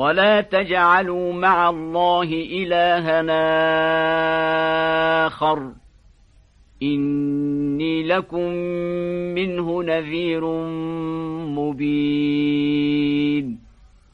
ولا تجعلوا مع الله إلهنا آخر إني لكم منه نذير مبين